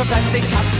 a plastic cup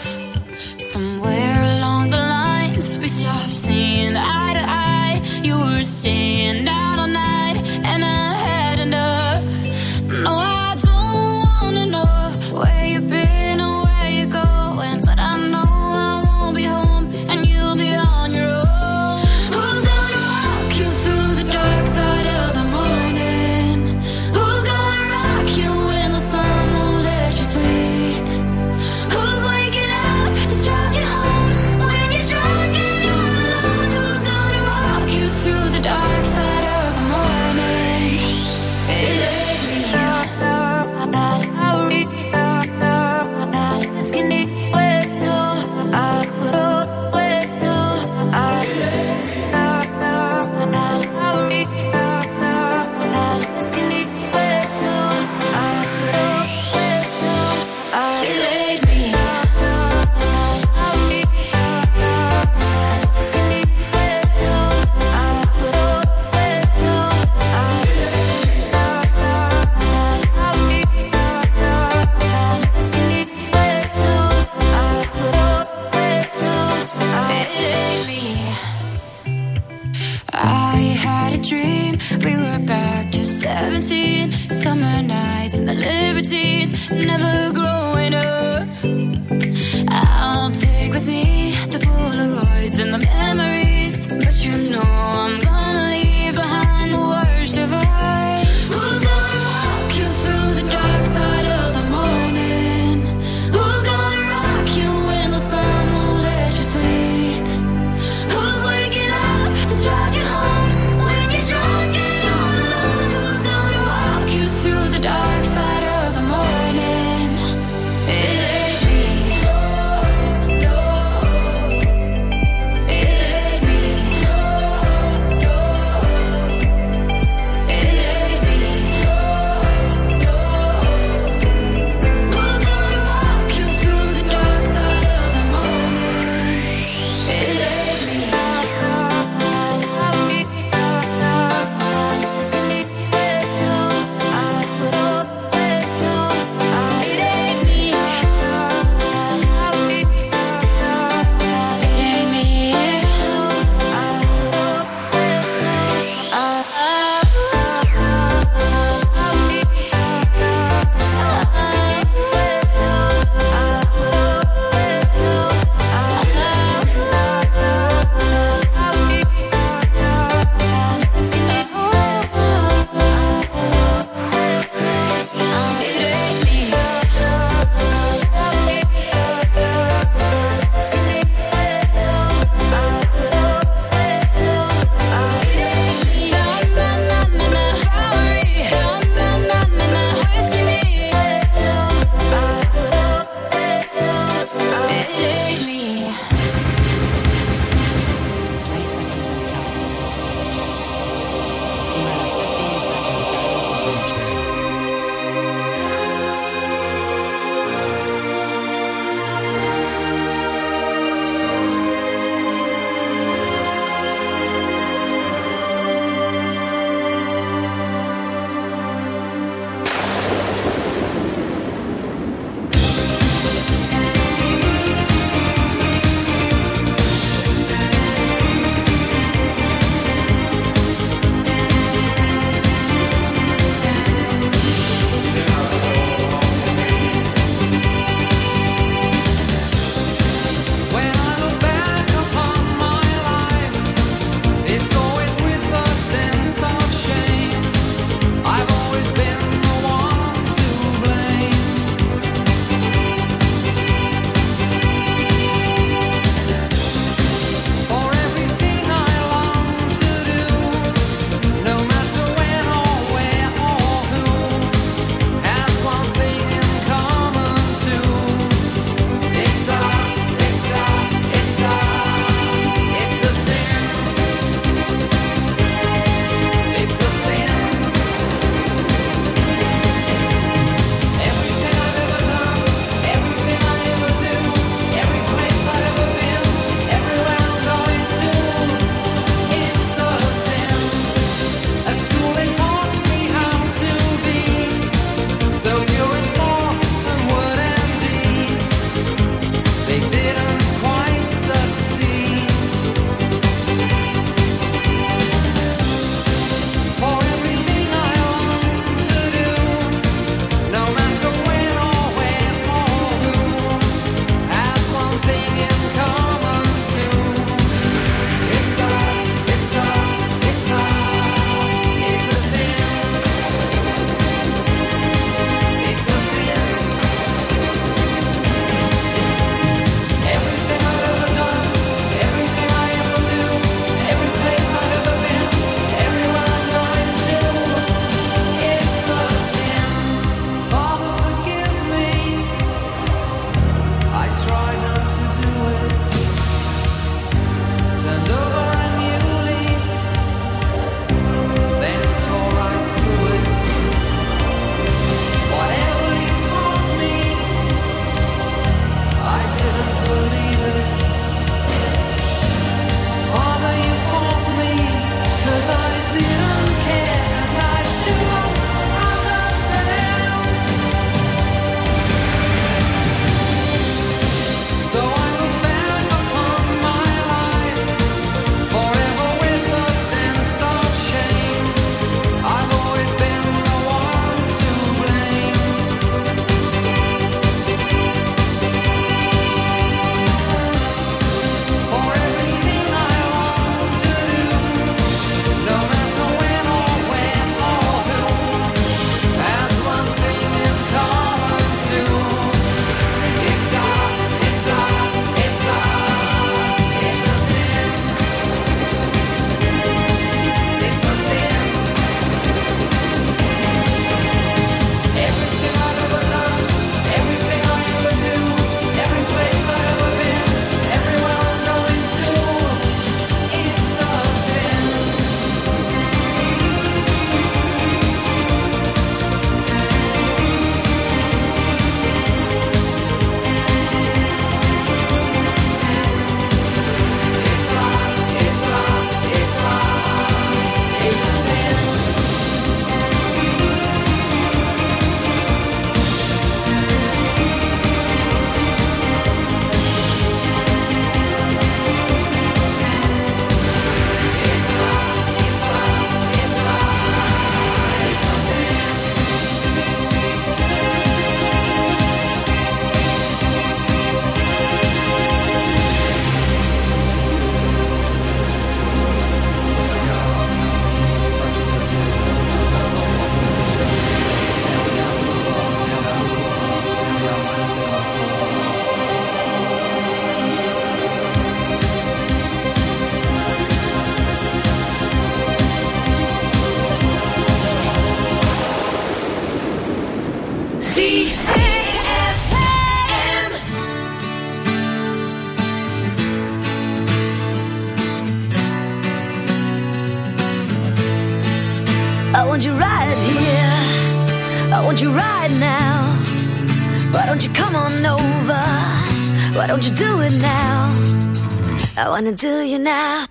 Wanna do you now.